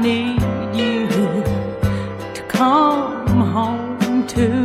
need you to come home to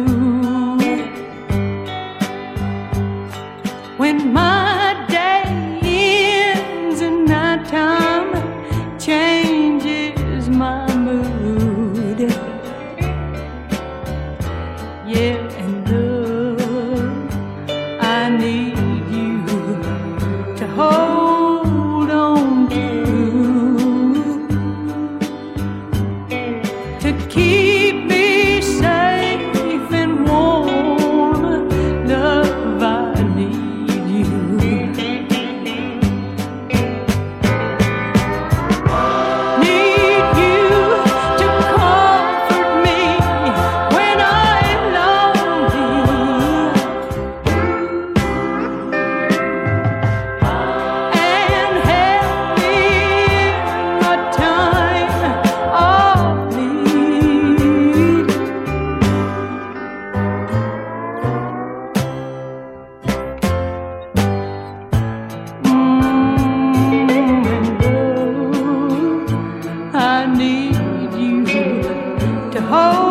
Mm,